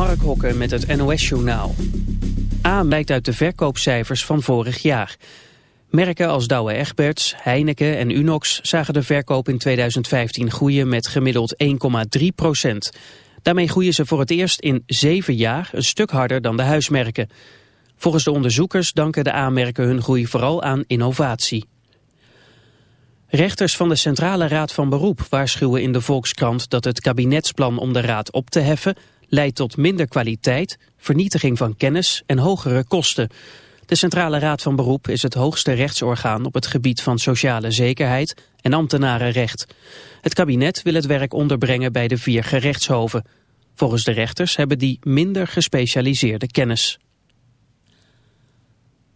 Mark met het NOS-journaal. A blijkt uit de verkoopcijfers van vorig jaar. Merken als Douwe Egberts, Heineken en Unox zagen de verkoop in 2015 groeien met gemiddeld 1,3 procent. Daarmee groeien ze voor het eerst in zeven jaar een stuk harder dan de huismerken. Volgens de onderzoekers danken de A-merken hun groei vooral aan innovatie. Rechters van de Centrale Raad van Beroep waarschuwen in de Volkskrant dat het kabinetsplan om de raad op te heffen leidt tot minder kwaliteit, vernietiging van kennis en hogere kosten. De Centrale Raad van Beroep is het hoogste rechtsorgaan op het gebied van sociale zekerheid en ambtenarenrecht. Het kabinet wil het werk onderbrengen bij de vier gerechtshoven. Volgens de rechters hebben die minder gespecialiseerde kennis.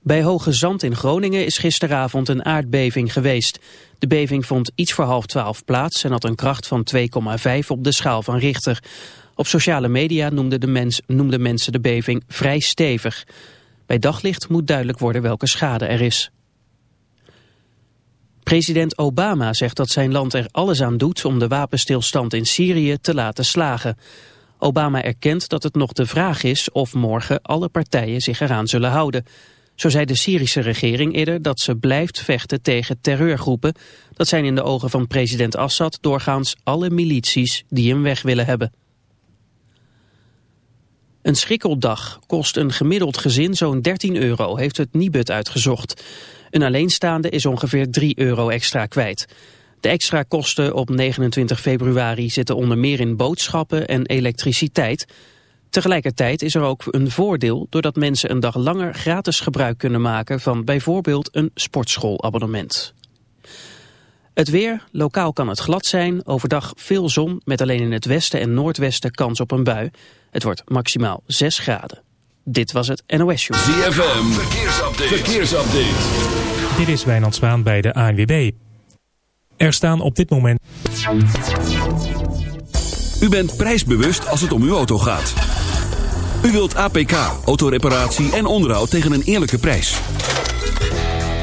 Bij Hoge Zand in Groningen is gisteravond een aardbeving geweest. De beving vond iets voor half twaalf plaats en had een kracht van 2,5 op de schaal van Richter. Op sociale media noemden, de mens, noemden mensen de beving vrij stevig. Bij daglicht moet duidelijk worden welke schade er is. President Obama zegt dat zijn land er alles aan doet om de wapenstilstand in Syrië te laten slagen. Obama erkent dat het nog de vraag is of morgen alle partijen zich eraan zullen houden. Zo zei de Syrische regering eerder dat ze blijft vechten tegen terreurgroepen. Dat zijn in de ogen van president Assad doorgaans alle milities die hem weg willen hebben. Een schrikkeldag kost een gemiddeld gezin zo'n 13 euro, heeft het Nibud uitgezocht. Een alleenstaande is ongeveer 3 euro extra kwijt. De extra kosten op 29 februari zitten onder meer in boodschappen en elektriciteit. Tegelijkertijd is er ook een voordeel doordat mensen een dag langer gratis gebruik kunnen maken van bijvoorbeeld een sportschoolabonnement. Het weer, lokaal kan het glad zijn, overdag veel zon met alleen in het westen en noordwesten kans op een bui. Het wordt maximaal 6 graden. Dit was het NOS Show. ZFM, verkeersupdate. verkeersupdate. Dit is Wijnand Zwaan bij de ANWB. Er staan op dit moment... U bent prijsbewust als het om uw auto gaat. U wilt APK, autoreparatie en onderhoud tegen een eerlijke prijs.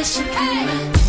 Shakira, Shakira.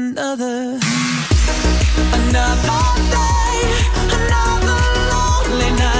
Another, another day, another lonely night.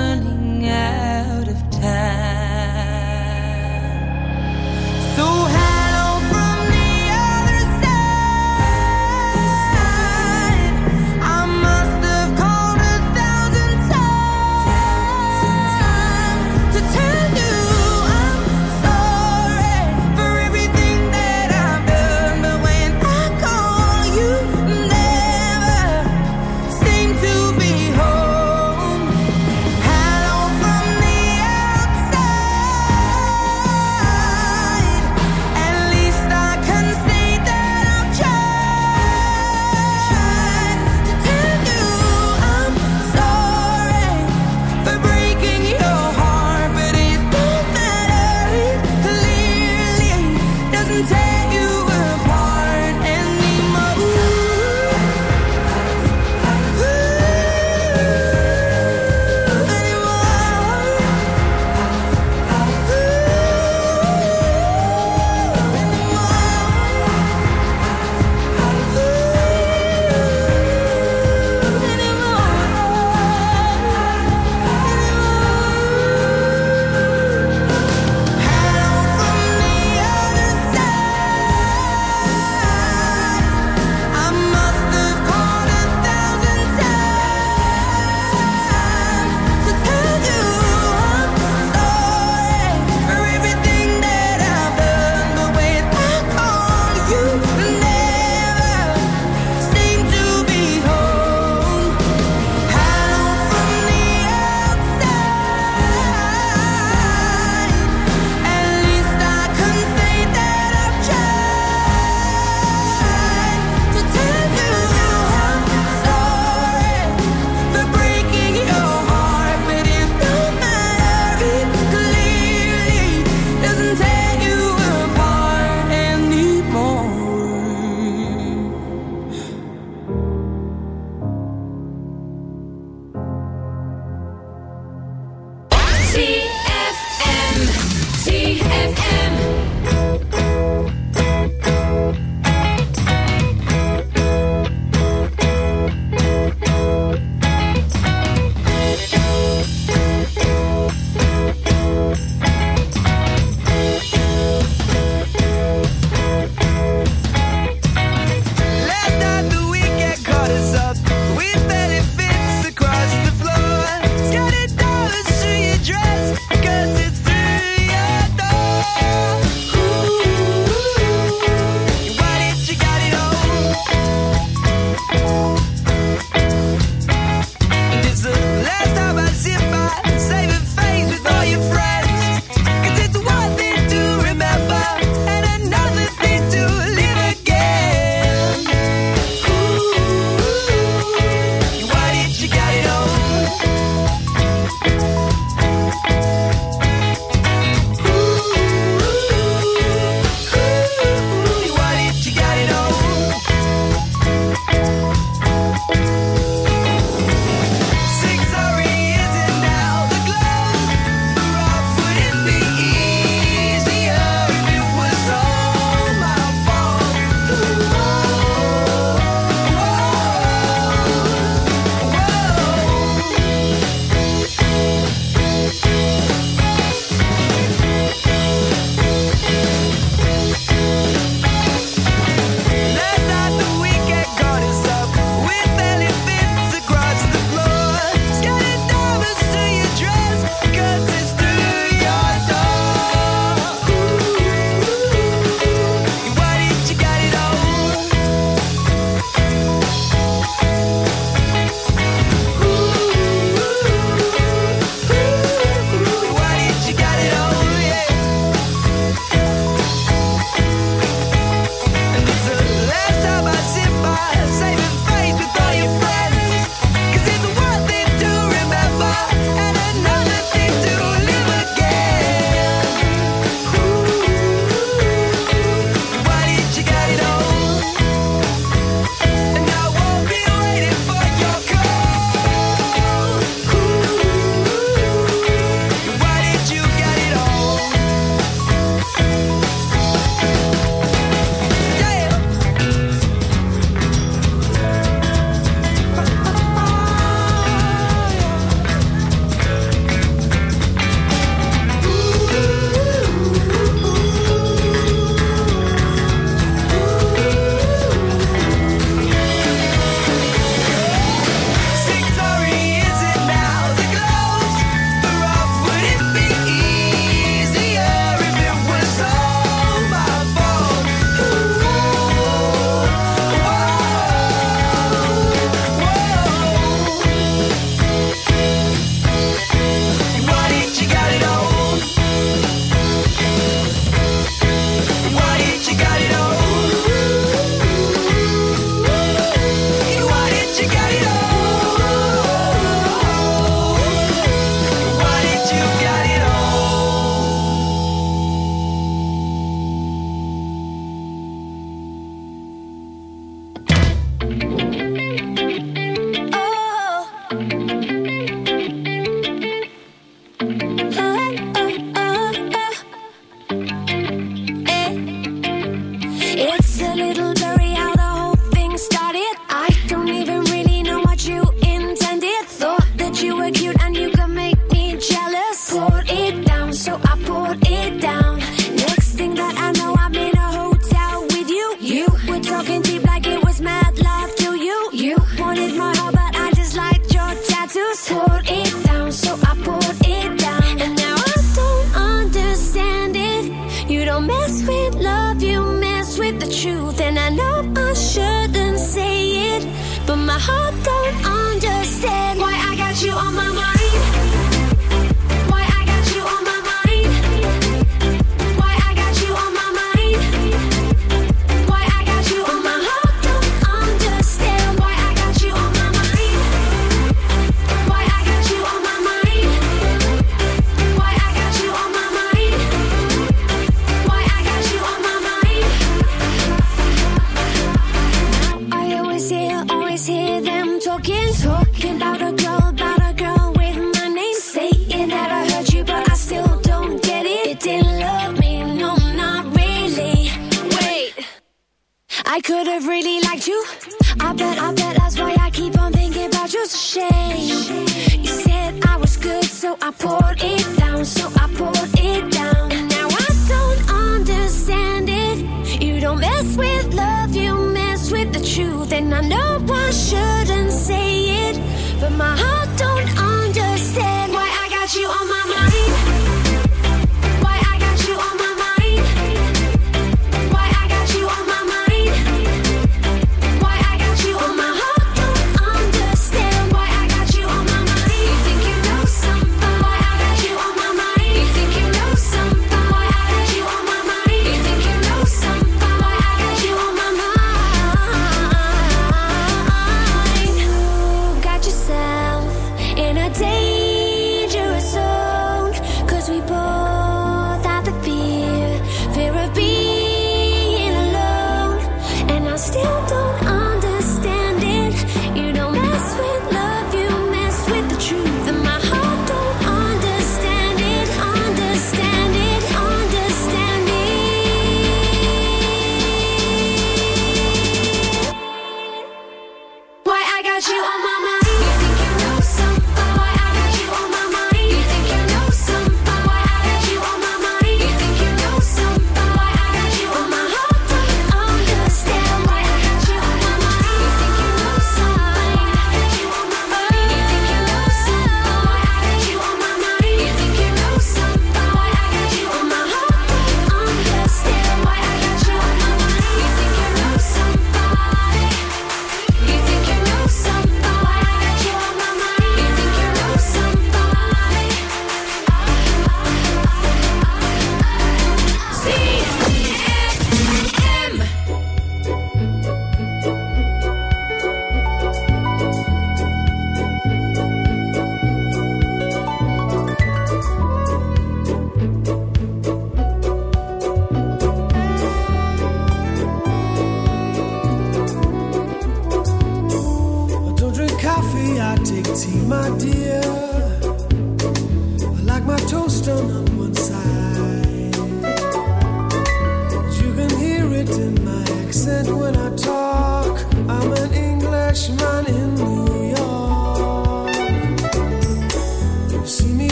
my heart don't understand why I got you on my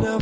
never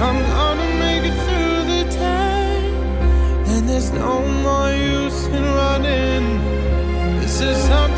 I'm gonna make it through the there's no more use in running. This is something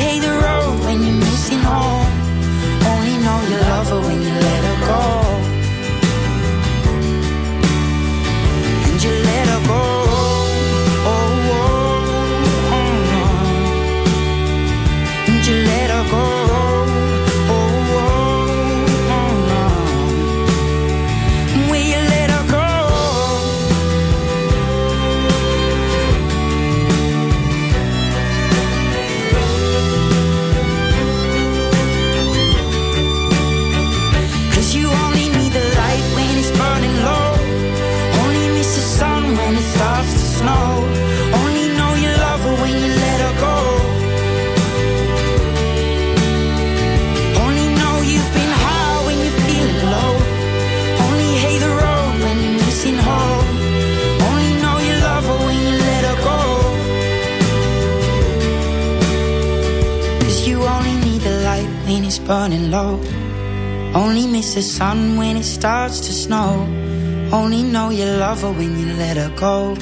Hate the road when you miss when it's burning low. Only miss the sun when it starts to snow. Only know you love her when you let her go.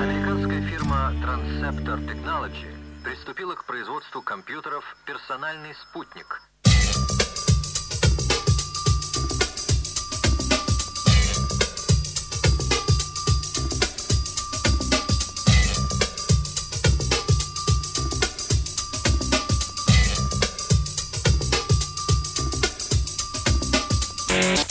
Американская фирма Transceptor Technology приступила к производству компьютеров «Персональный спутник». Like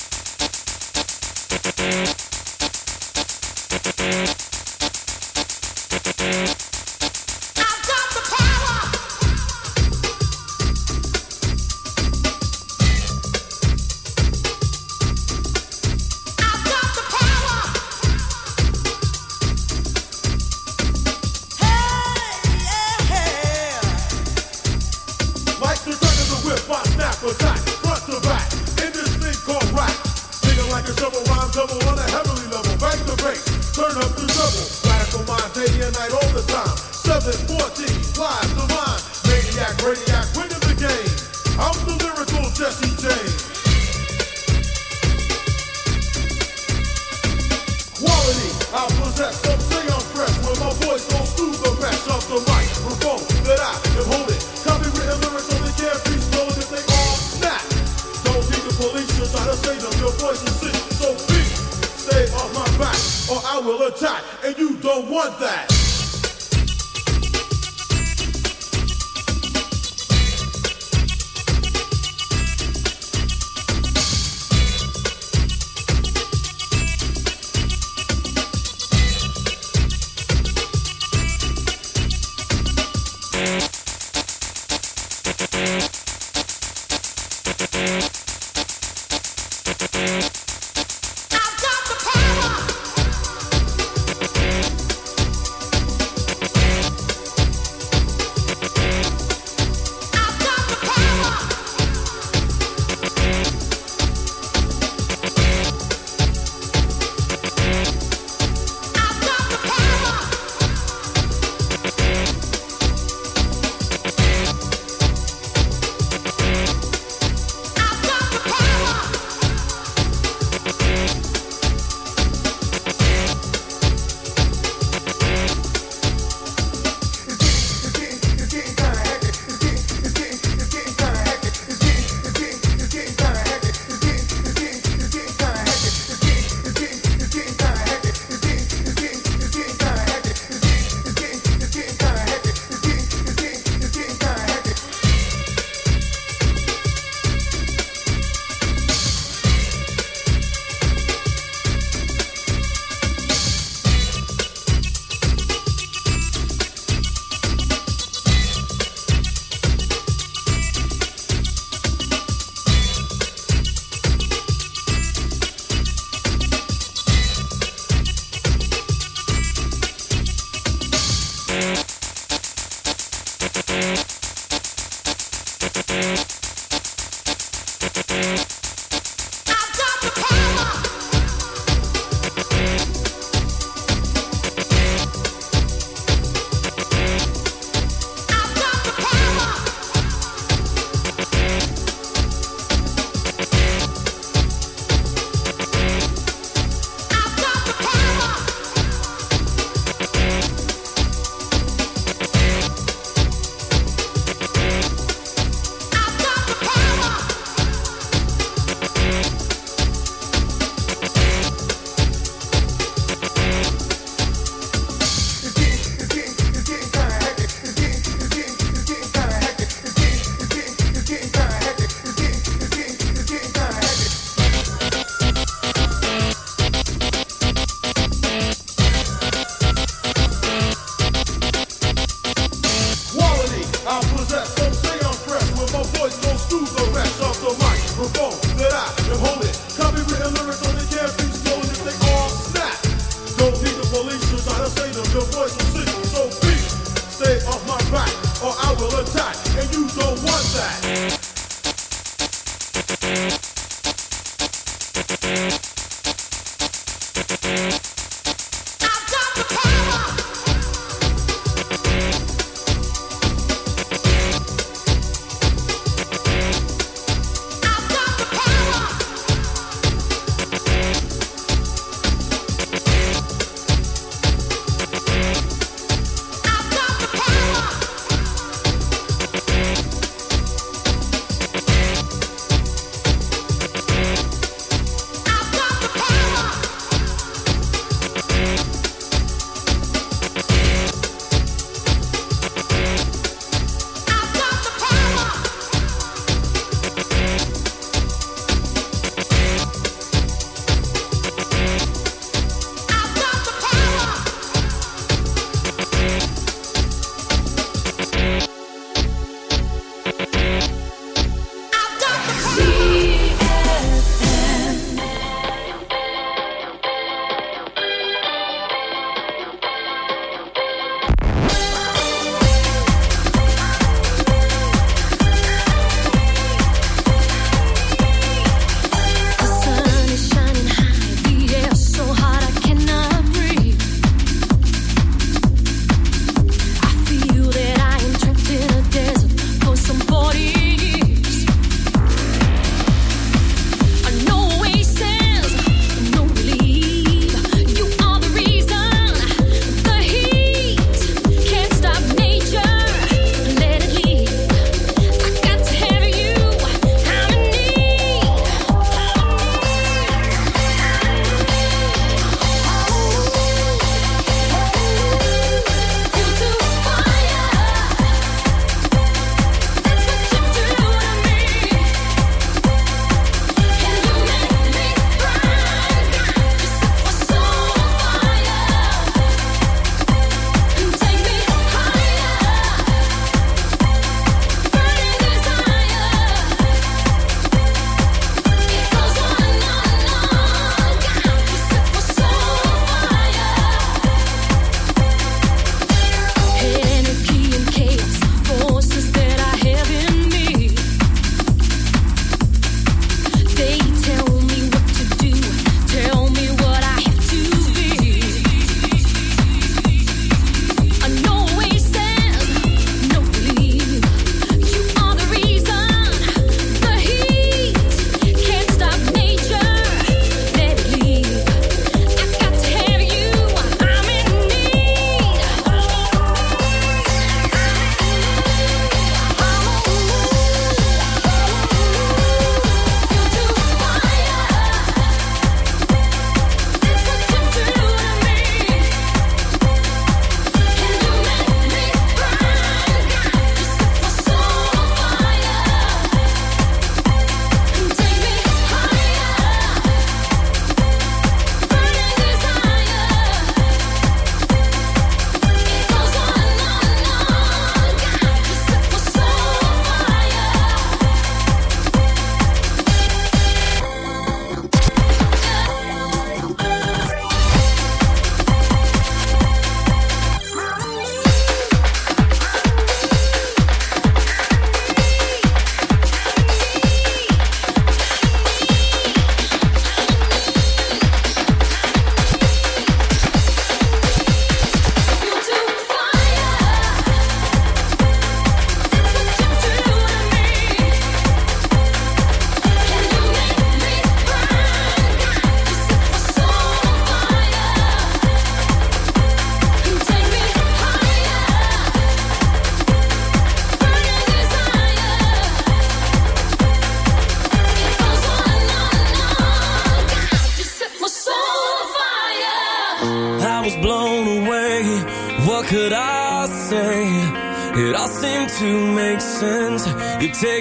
You're